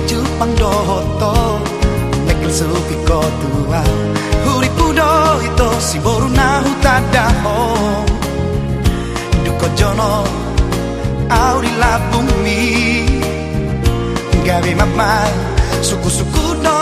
hoto Nekil suki ko tua Huri pudo itu si boru na hutada ho Duko jono auri la Gabi mamai suku-suku no